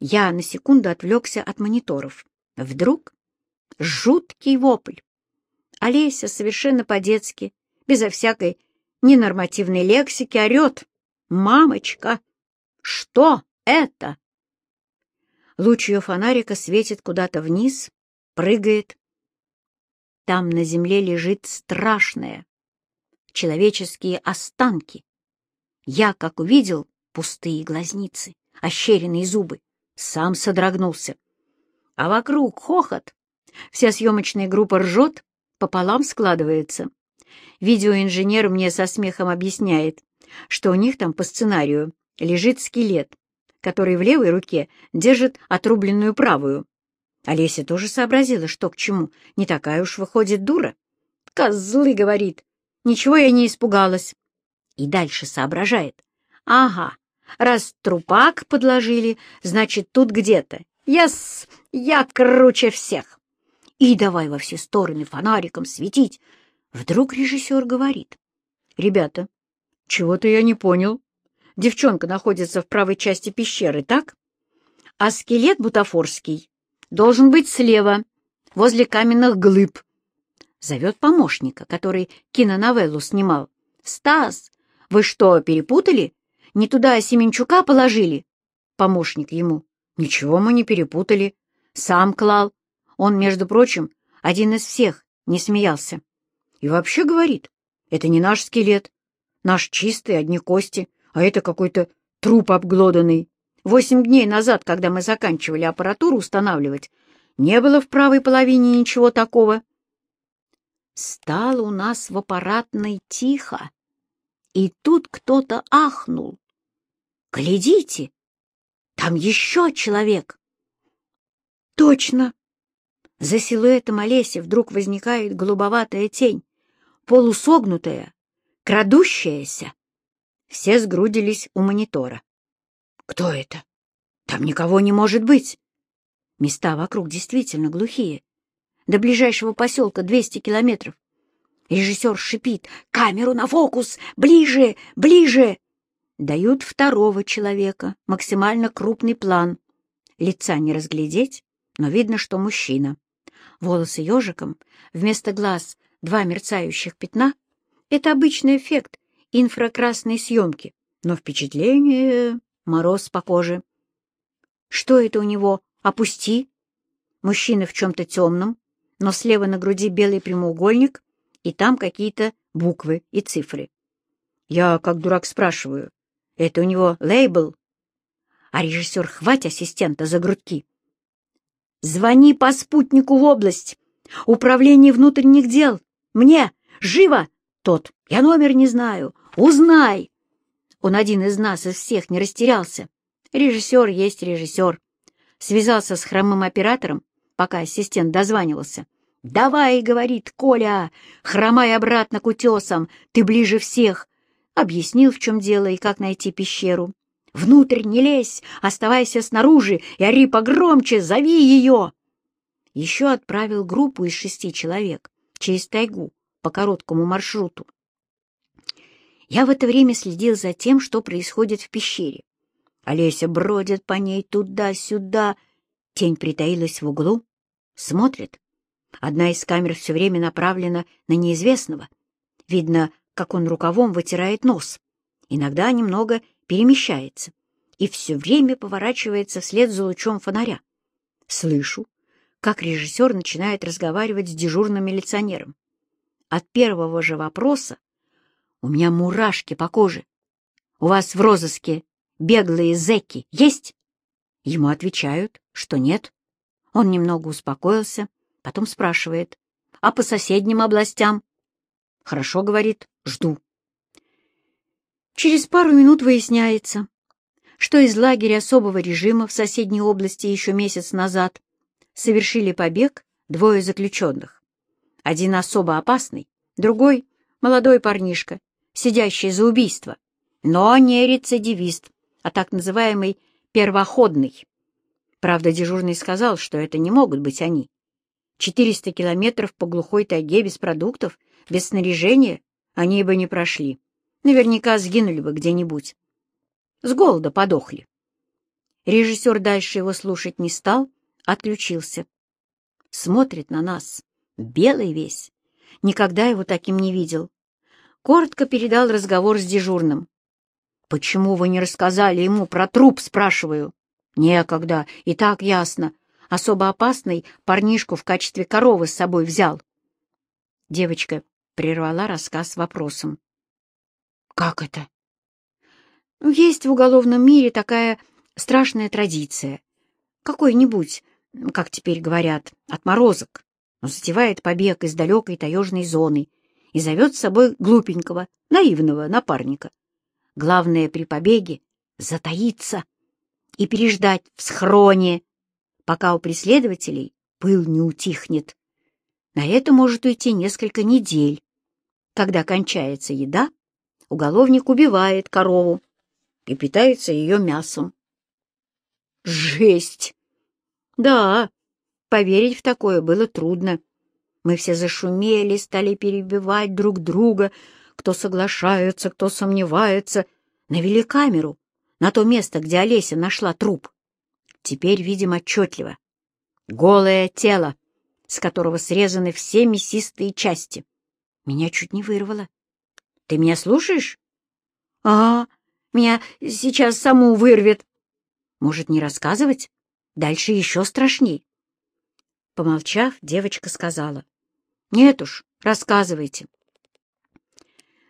Я на секунду отвлекся от мониторов. Вдруг жуткий вопль. Олеся совершенно по-детски, безо всякой ненормативной лексики, орет. «Мамочка! Что это?» Луч ее фонарика светит куда-то вниз, прыгает. Там на земле лежит страшное. Человеческие останки. Я, как увидел, пустые глазницы, ощеренные зубы, сам содрогнулся. А вокруг хохот. Вся съемочная группа ржет, пополам складывается. Видеоинженер мне со смехом объясняет, что у них там по сценарию лежит скелет, который в левой руке держит отрубленную правую. Олеся тоже сообразила, что к чему. Не такая уж выходит дура. «Козлы!» — говорит. «Ничего я не испугалась». И дальше соображает. «Ага, раз трупак подложили, значит, тут где-то. Яс, я круче всех!» И давай во все стороны фонариком светить. Вдруг режиссер говорит. «Ребята, чего-то я не понял. Девчонка находится в правой части пещеры, так? А скелет бутафорский должен быть слева, возле каменных глыб. Зовет помощника, который киноновеллу снимал. «Стас, вы что, перепутали? Не туда Семенчука положили?» Помощник ему. «Ничего мы не перепутали. Сам клал. Он, между прочим, один из всех, не смеялся. И вообще говорит, это не наш скелет. Наш чистый, одни кости а это какой-то труп обглоданный. Восемь дней назад, когда мы заканчивали аппаратуру устанавливать, не было в правой половине ничего такого. Стало у нас в аппаратной тихо, и тут кто-то ахнул. «Глядите, там еще человек!» «Точно!» За силуэтом Олеси вдруг возникает голубоватая тень, полусогнутая, крадущаяся. Все сгрудились у монитора. «Кто это? Там никого не может быть!» Места вокруг действительно глухие. До ближайшего поселка 200 километров. Режиссер шипит «Камеру на фокус! Ближе! Ближе!» Дают второго человека, максимально крупный план. Лица не разглядеть, но видно, что мужчина. Волосы ежиком, вместо глаз два мерцающих пятна — это обычный эффект инфракрасной съемки, но впечатление — мороз по коже. Что это у него? Опусти. Мужчина в чем-то темном, но слева на груди белый прямоугольник, и там какие-то буквы и цифры. Я, как дурак, спрашиваю, это у него лейбл? А режиссер хвать ассистента за грудки. Звони по спутнику в область. Управление внутренних дел. Мне! Живо! Тот. Я номер не знаю. Узнай!» Он один из нас, из всех, не растерялся. Режиссер есть режиссер. Связался с хромым оператором, пока ассистент дозванивался. «Давай, — говорит Коля, — хромай обратно к утесам, ты ближе всех!» Объяснил, в чем дело и как найти пещеру. «Внутрь не лезь, оставайся снаружи и ори погромче, зови ее!» Еще отправил группу из шести человек через тайгу по короткому маршруту. Я в это время следил за тем, что происходит в пещере. Олеся бродит по ней туда-сюда. Тень притаилась в углу. Смотрит. Одна из камер все время направлена на неизвестного. Видно, как он рукавом вытирает нос. Иногда немного перемещается и все время поворачивается вслед за лучом фонаря. Слышу, как режиссер начинает разговаривать с дежурным милиционером. От первого же вопроса у меня мурашки по коже. У вас в розыске беглые зэки есть? Ему отвечают, что нет. Он немного успокоился, потом спрашивает, а по соседним областям? Хорошо, говорит, жду. Через пару минут выясняется, что из лагеря особого режима в соседней области еще месяц назад совершили побег двое заключенных. Один особо опасный, другой — молодой парнишка, сидящий за убийство, но не рецидивист, а так называемый первоходный. Правда, дежурный сказал, что это не могут быть они. Четыреста километров по глухой тайге без продуктов, без снаряжения они бы не прошли. Наверняка сгинули бы где-нибудь. С голода подохли. Режиссер дальше его слушать не стал, отключился. Смотрит на нас, белый весь. Никогда его таким не видел. Коротко передал разговор с дежурным. «Почему вы не рассказали ему про труп?» — спрашиваю. «Некогда, и так ясно. Особо опасный парнишку в качестве коровы с собой взял». Девочка прервала рассказ вопросом. «Как это?» «Есть в уголовном мире такая страшная традиция. Какой-нибудь, как теперь говорят, отморозок, но затевает побег из далекой таежной зоны и зовет с собой глупенького, наивного напарника. Главное при побеге — затаиться и переждать в схроне, пока у преследователей пыл не утихнет. На это может уйти несколько недель. Когда кончается еда, уголовник убивает корову и питается ее мясом. Жесть! Да, поверить в такое было трудно. Мы все зашумели, стали перебивать друг друга, кто соглашается, кто сомневается. Навели камеру на то место, где Олеся нашла труп. Теперь видим отчетливо. Голое тело, с которого срезаны все мясистые части. Меня чуть не вырвало. Ты меня слушаешь? Ага, меня сейчас саму вырвет. Может, не рассказывать? Дальше еще страшней. Помолчав, девочка сказала. Нет уж, рассказывайте.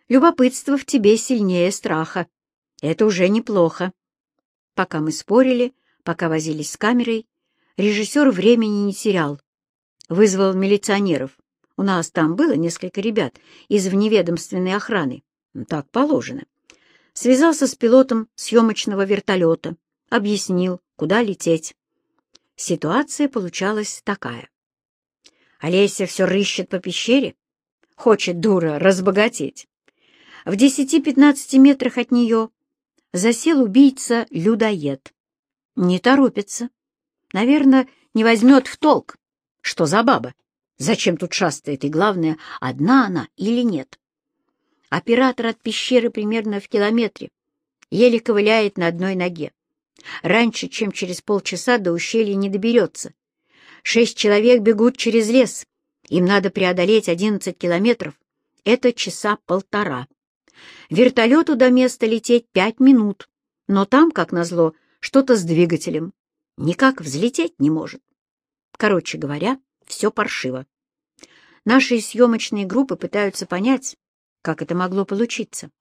Любопытство в тебе сильнее страха. Это уже неплохо. Пока мы спорили, пока возились с камерой, режиссер времени не терял. Вызвал милиционеров. У нас там было несколько ребят из вневедомственной охраны. Так положено. Связался с пилотом съемочного вертолета, объяснил, куда лететь. Ситуация получалась такая. Олеся все рыщет по пещере, хочет, дура, разбогатеть. В десяти-пятнадцати метрах от нее засел убийца-людоед. Не торопится. Наверное, не возьмет в толк. Что за баба? Зачем тут шастает? И главное, одна она или нет? Оператор от пещеры примерно в километре. Еле ковыляет на одной ноге. Раньше, чем через полчаса до ущелья не доберется. Шесть человек бегут через лес. Им надо преодолеть одиннадцать километров. Это часа полтора. Вертолету до места лететь пять минут, но там, как назло, что-то с двигателем. Никак взлететь не может. Короче говоря, все паршиво. Наши съемочные группы пытаются понять, как это могло получиться.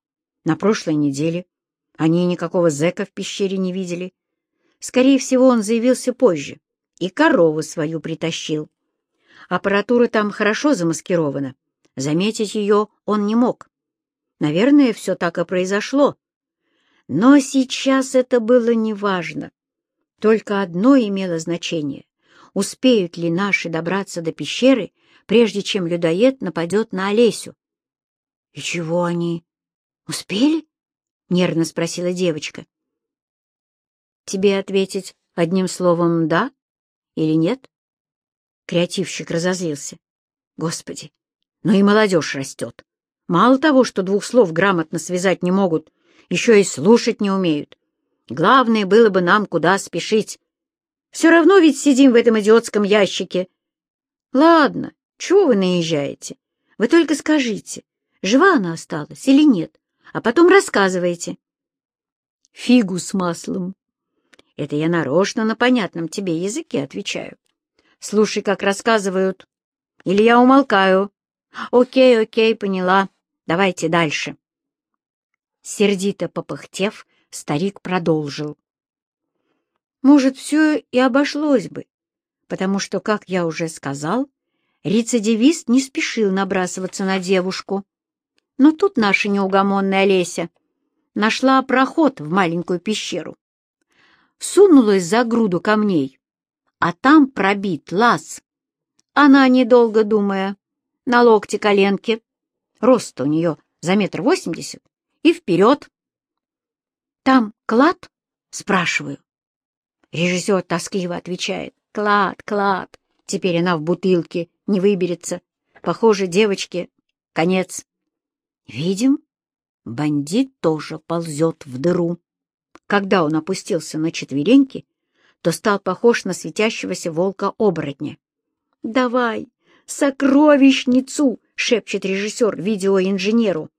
На прошлой неделе они никакого зэка в пещере не видели. Скорее всего, он заявился позже и корову свою притащил. Аппаратура там хорошо замаскирована. Заметить ее он не мог. Наверное, все так и произошло. Но сейчас это было неважно. Только одно имело значение. Успеют ли наши добраться до пещеры, прежде чем людоед нападет на Олесю? — И чего они? Успели? — нервно спросила девочка. — Тебе ответить одним словом «да» или «нет»? Креативщик разозлился. — Господи, ну и молодежь растет. Мало того, что двух слов грамотно связать не могут, еще и слушать не умеют. Главное было бы нам куда спешить. Все равно ведь сидим в этом идиотском ящике. Ладно, чего вы наезжаете? Вы только скажите, жива она осталась или нет, а потом рассказывайте. Фигу с маслом. Это я нарочно на понятном тебе языке отвечаю. Слушай, как рассказывают. Или я умолкаю. Окей, окей, поняла. Давайте дальше. Сердито попыхтев, старик продолжил. Может, все и обошлось бы, потому что, как я уже сказал, рецидивист не спешил набрасываться на девушку. Но тут наша неугомонная Олеся нашла проход в маленькую пещеру. Сунулась за груду камней, а там пробит лаз. Она, недолго думая, на локте коленки, рост у нее за метр восемьдесят, и вперед. «Там клад?» — спрашиваю. Режиссер тоскливо отвечает. «Клад, клад. Теперь она в бутылке, не выберется. Похоже, девочке конец». Видим, бандит тоже ползет в дыру. Когда он опустился на четвереньки, то стал похож на светящегося волка-оборотня. «Давай, сокровищницу!» — шепчет режиссер видеоинженеру.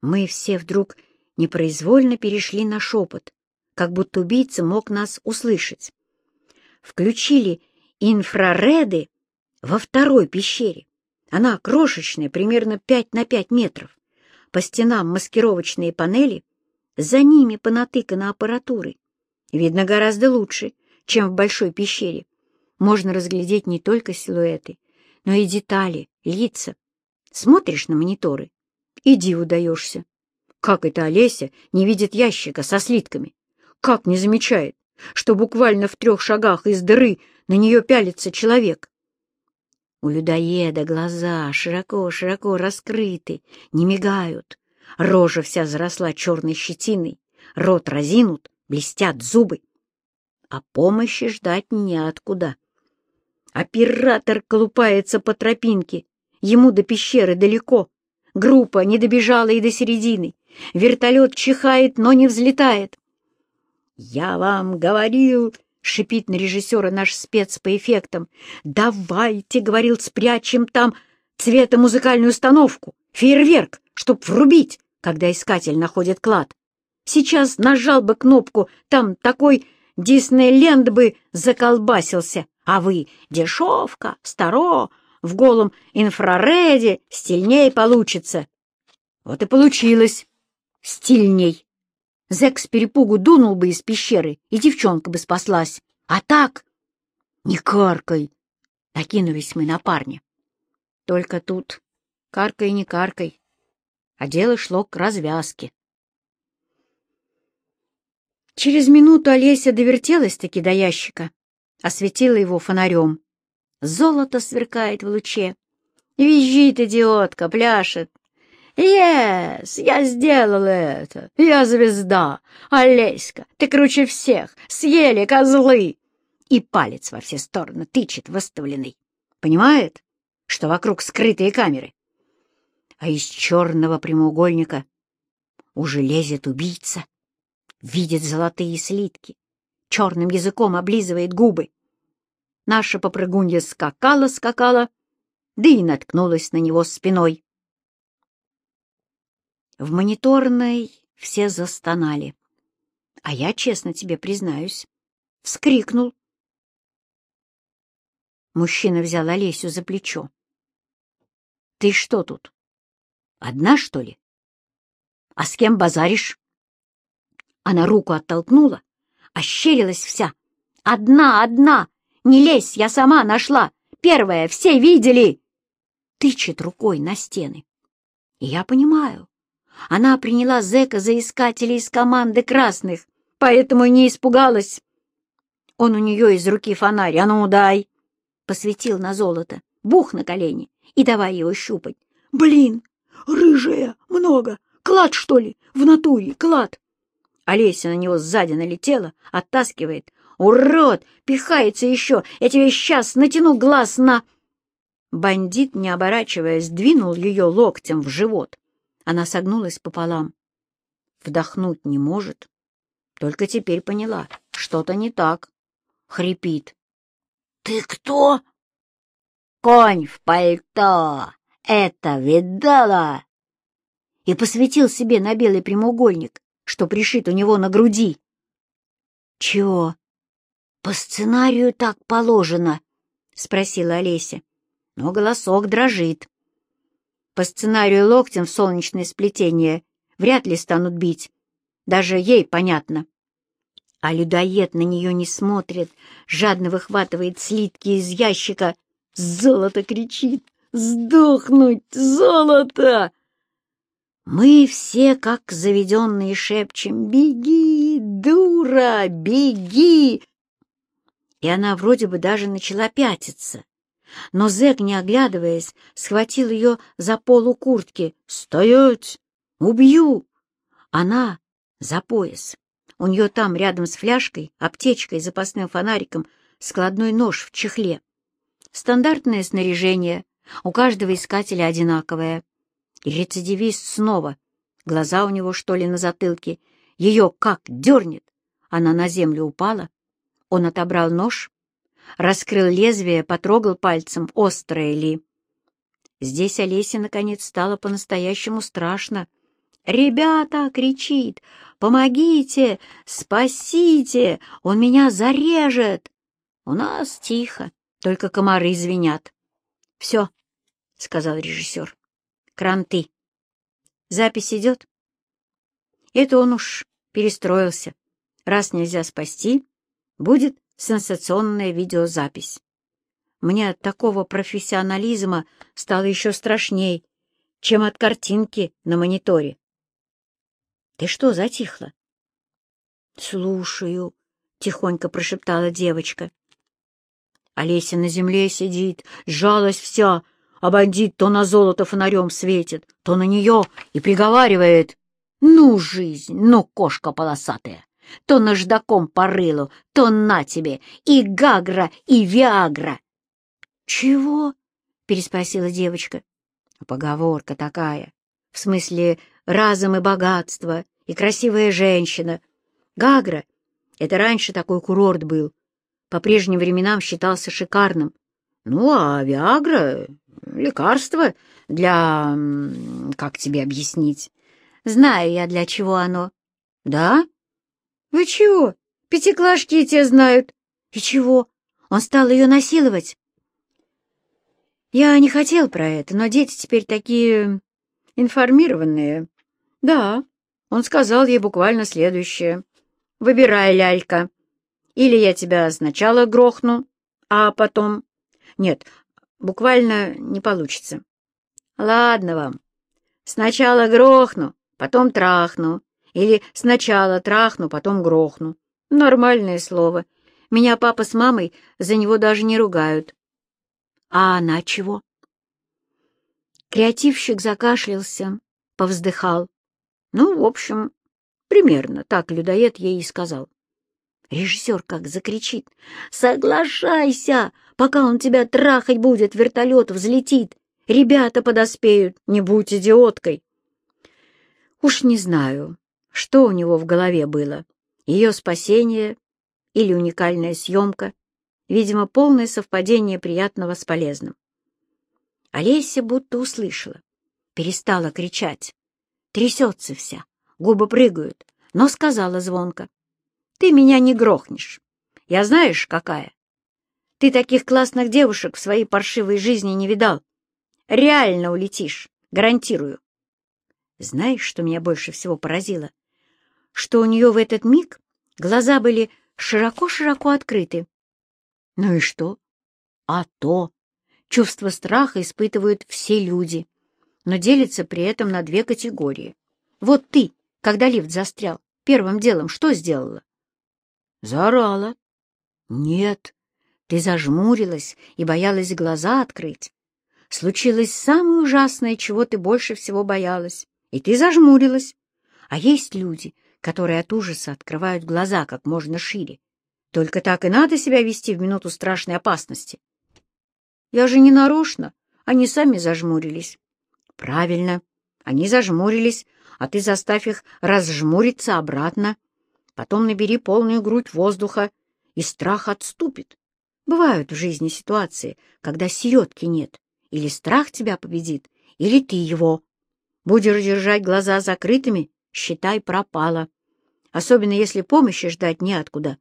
Мы все вдруг непроизвольно перешли на шепот, как будто убийца мог нас услышать. Включили инфрареды во второй пещере. Она крошечная, примерно 5 на 5 метров. По стенам маскировочные панели, за ними понатыкана аппаратуры. Видно гораздо лучше, чем в большой пещере. Можно разглядеть не только силуэты, но и детали, лица. Смотришь на мониторы, иди удаешься. Как это Олеся не видит ящика со слитками? Как не замечает, что буквально в трех шагах из дыры на нее пялится человек? У людоеда глаза широко-широко раскрыты, не мигают. Рожа вся заросла черной щетиной, рот разинут, блестят зубы. А помощи ждать неоткуда. Оператор колупается по тропинке, ему до пещеры далеко. Группа не добежала и до середины. Вертолет чихает, но не взлетает. «Я вам говорил!» — шипит на режиссера наш спец по эффектам. «Давайте, — говорил, — спрячем там цветомузыкальную установку, фейерверк, чтоб врубить, когда искатель находит клад. Сейчас нажал бы кнопку, там такой Диснейленд бы заколбасился, а вы — дешевка, старо, в голом инфрареде, стильней получится. Вот и получилось. Стильней. Зэк с перепугу дунул бы из пещеры, и девчонка бы спаслась. А так... Не каркай! Накинулись мы на парня. Только тут каркай не каркай, а дело шло к развязке. Через минуту Олеся довертелась-таки до ящика, осветила его фонарем. Золото сверкает в луче. Визжит идиотка, пляшет. «Ес, я сделала это! Я звезда! Олеська, ты круче всех! Съели козлы!» И палец во все стороны тычет выставленный. Понимает, что вокруг скрытые камеры? А из черного прямоугольника уже лезет убийца видит золотые слитки, черным языком облизывает губы. Наша попрыгунья скакала-скакала, да и наткнулась на него спиной. В мониторной все застонали, а я, честно тебе признаюсь, вскрикнул. Мужчина взял Олесю за плечо. — Ты что тут? Одна, что ли? А с кем базаришь? Она руку оттолкнула, ощерилась вся. «Одна, одна! Не лезь, я сама нашла! Первая, все видели!» Тычет рукой на стены. И я понимаю. Она приняла зэка за искателя из команды красных, поэтому не испугалась. Он у нее из руки фонарь, а ну дай! Посветил на золото, бух на колени и давай его щупать. Блин, рыжая, много, клад, что ли, в натуре, клад. Олеся на него сзади налетела, оттаскивает. «Урод! Пихается еще! Я тебе сейчас натяну глаз на...» Бандит, не оборачиваясь, двинул ее локтем в живот. Она согнулась пополам. Вдохнуть не может. Только теперь поняла, что-то не так. Хрипит. «Ты кто?» «Конь в пальто! Это видала?» И посветил себе на белый прямоугольник что пришит у него на груди. — Чего? По сценарию так положено? — спросила Олеся. Но голосок дрожит. По сценарию локтем в солнечное сплетение вряд ли станут бить. Даже ей понятно. А людоед на нее не смотрит, жадно выхватывает слитки из ящика. «Золото!» — кричит. «Сдохнуть! Золото!» Мы все, как заведенные, шепчем «Беги, дура, беги!» И она вроде бы даже начала пятиться. Но зэк, не оглядываясь, схватил ее за полу куртки. «Стоять! Убью!» Она за пояс. У нее там, рядом с фляжкой, аптечкой, запасным фонариком, складной нож в чехле. Стандартное снаряжение, у каждого искателя одинаковое. И рецидивист снова. Глаза у него, что ли, на затылке. Ее как дернет! Она на землю упала. Он отобрал нож, раскрыл лезвие, потрогал пальцем, острое ли. Здесь Олесе, наконец, стало по-настоящему страшно. «Ребята!» — кричит. «Помогите! Спасите! Он меня зарежет!» У нас тихо, только комары звенят. «Все», — сказал режиссер. «Кранты. Запись идет?» Это он уж перестроился. Раз нельзя спасти, будет сенсационная видеозапись. Мне от такого профессионализма стало еще страшней, чем от картинки на мониторе. Ты что, затихла? Слушаю, тихонько прошептала девочка. Олеся на земле сидит, сжалась вся, а бандит то на золото фонарем светит, то на нее и приговаривает. Ну, жизнь, ну, кошка полосатая! То наждаком по рылу, то на тебе, и гагра, и виагра. «Чего?» — переспросила девочка. «Поговорка такая. В смысле, разум и богатство, и красивая женщина. Гагра — это раньше такой курорт был. По прежним временам считался шикарным. Ну, а Виагра — лекарство для... как тебе объяснить? Знаю я, для чего оно. Да? Вы чего? Пятиклашки те знают. И чего? Он стал ее насиловать? Я не хотел про это, но дети теперь такие информированные. Да, он сказал ей буквально следующее. «Выбирай, лялька. Или я тебя сначала грохну, а потом...» «Нет, буквально не получится». «Ладно вам. Сначала грохну, потом трахну. Или сначала трахну, потом грохну. Нормальное слово. Меня папа с мамой за него даже не ругают. А она чего? Креативщик закашлялся, повздыхал. Ну, в общем, примерно так людоед ей и сказал. Режиссер как закричит. «Соглашайся, пока он тебя трахать будет, вертолет взлетит. Ребята подоспеют, не будь идиоткой». Уж не знаю, что у него в голове было. Ее спасение или уникальная съемка. Видимо, полное совпадение приятного с полезным. Олеся будто услышала, перестала кричать. Трясется вся, губы прыгают, но сказала звонко. «Ты меня не грохнешь. Я знаешь, какая? Ты таких классных девушек в своей паршивой жизни не видал. Реально улетишь, гарантирую». Знаешь, что меня больше всего поразило? Что у нее в этот миг глаза были широко-широко открыты, ну и что? А то. Чувство страха испытывают все люди, но делятся при этом на две категории. Вот ты, когда лифт застрял, первым делом что сделала? Заорала. Нет, ты зажмурилась и боялась глаза открыть. Случилось самое ужасное, чего ты больше всего боялась, и ты зажмурилась. А есть люди, которые от ужаса открывают глаза как можно шире, только так и надо себя вести в минуту страшной опасности. Я же не нарочно, они сами зажмурились. Правильно, они зажмурились, а ты заставь их разжмуриться обратно. Потом набери полную грудь воздуха, и страх отступит. Бывают в жизни ситуации, когда селедки нет. Или страх тебя победит, или ты его. Будешь держать глаза закрытыми, считай, пропало. Особенно если помощи ждать неоткуда.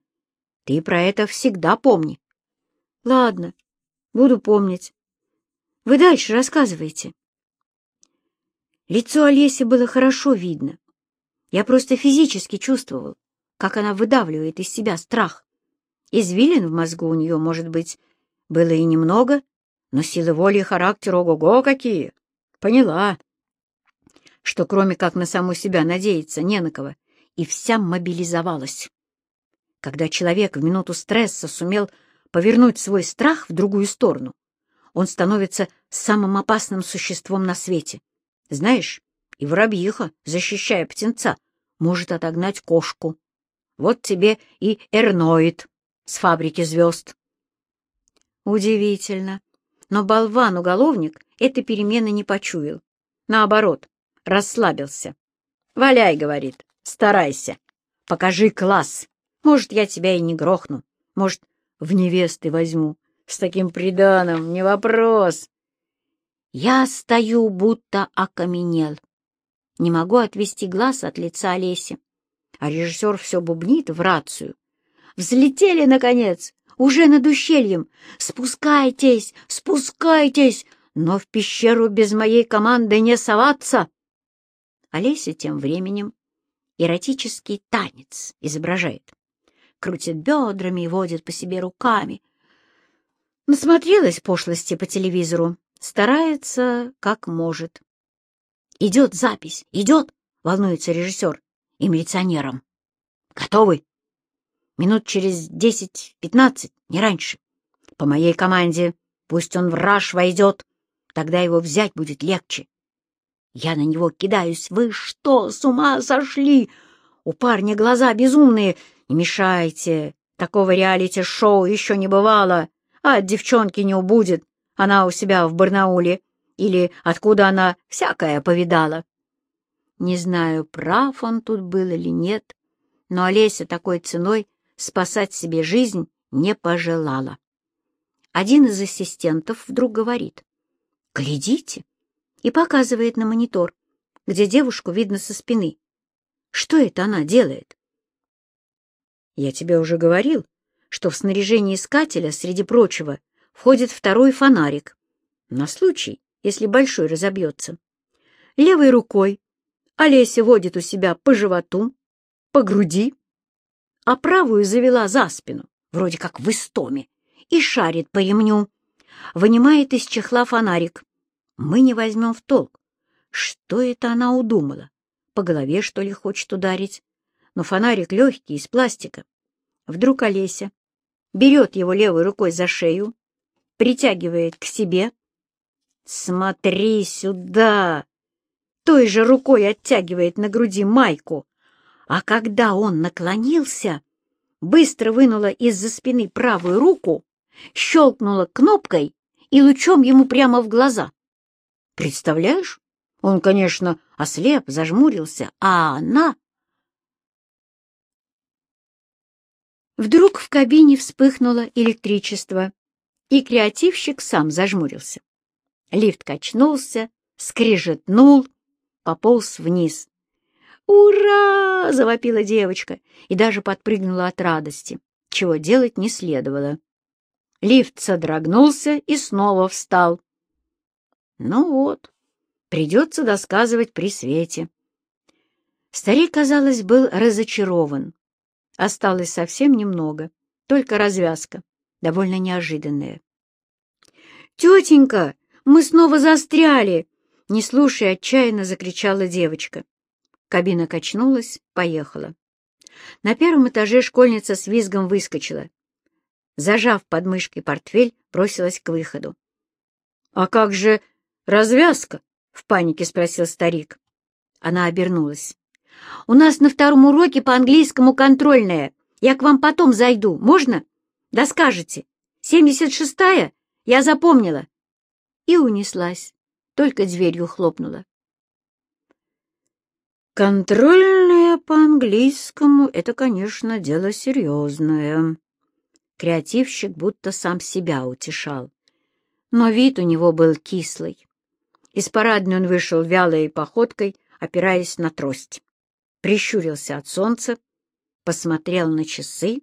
Ты про это всегда помни. Ладно, буду помнить. Вы дальше рассказывайте. Лицо Олеси было хорошо видно. Я просто физически чувствовал, как она выдавливает из себя страх. Извилин в мозгу у нее, может быть, было и немного, но силы воли и характера ого-го какие! Поняла, что кроме как на саму себя надеяться не на кого, и вся мобилизовалась когда человек в минуту стресса сумел повернуть свой страх в другую сторону, он становится самым опасным существом на свете. Знаешь, и воробьиха, защищая птенца, может отогнать кошку. Вот тебе и эрноид с фабрики звезд. Удивительно. Но болван-уголовник этой перемены не почуял. Наоборот, расслабился. «Валяй», — говорит, — «старайся». Покажи класс. Может, я тебя и не грохну. Может, в невесты возьму. С таким приданым, не вопрос. Я стою, будто окаменел. Не могу отвести глаз от лица Олеси. А режиссер все бубнит в рацию. Взлетели, наконец, уже над ущельем. Спускайтесь, спускайтесь, но в пещеру без моей команды не соваться. Олеся тем временем эротический танец изображает. Крутит бедрами и водит по себе руками. Насмотрелась пошлости по телевизору, старается как может. «Идет запись, идет!» — волнуется режиссер. «И милиционером». «Готовы?» «Минут через десять-пятнадцать, не раньше. По моей команде пусть он в раж войдет, тогда его взять будет легче. Я на него кидаюсь. Вы что, с ума сошли? У парня глаза безумные. Не мешайте. Такого реалити-шоу еще не бывало. А от девчонки не убудет. Она у себя в Барнауле. Или откуда она всякое повидала. Не знаю, прав он тут был или нет, но Олеся такой ценой спасать себе жизнь не пожелала. Один из ассистентов вдруг говорит. «Глядите, и показывает на монитор, где девушку видно со спины. Что это она делает? Я тебе уже говорил, что в снаряжении искателя, среди прочего, входит второй фонарик, на случай, если большой разобьется. Левой рукой Олеся водит у себя по животу, по груди, а правую завела за спину, вроде как в истоме, и шарит по ремню, вынимает из чехла фонарик, мы не возьмем в толк. Что это она удумала? По голове, что ли, хочет ударить? Но фонарик легкий, из пластика. Вдруг Олеся берет его левой рукой за шею, притягивает к себе. «Смотри сюда!» Той же рукой оттягивает на груди майку. А когда он наклонился, быстро вынула из-за спины правую руку, щелкнула кнопкой и лучом ему прямо в глаза. Представляешь? Он, конечно, ослеп, зажмурился, а она... Вдруг в кабине вспыхнуло электричество, и креативщик сам зажмурился. Лифт качнулся, скрижетнул, пополз вниз. «Ура!» — завопила девочка и даже подпрыгнула от радости, чего делать не следовало. Лифт содрогнулся и снова встал. Ну вот, придется досказывать при свете. Старик, казалось, был разочарован. Осталось совсем немного, только развязка, довольно неожиданная. «Тетенька, мы снова застряли!» Не слушая, отчаянно закричала девочка. Кабина качнулась, поехала. На первом этаже школьница с визгом выскочила. Зажав под мышкой портфель, бросилась к выходу. «А как же «Развязка?» — в панике спросил старик. Она обернулась. «У нас на втором уроке по английскому контрольная. Я к вам потом зайду. Можно? Да скажете. Семьдесят шестая? Я запомнила». И унеслась. Только дверью хлопнула. «Контрольная по английскому — это, конечно, дело серьезное». Креативщик будто сам себя утешал. Но вид у него был кислый. Из парадной он вышел вялой походкой, опираясь на трость. Прищурился от солнца, посмотрел на часы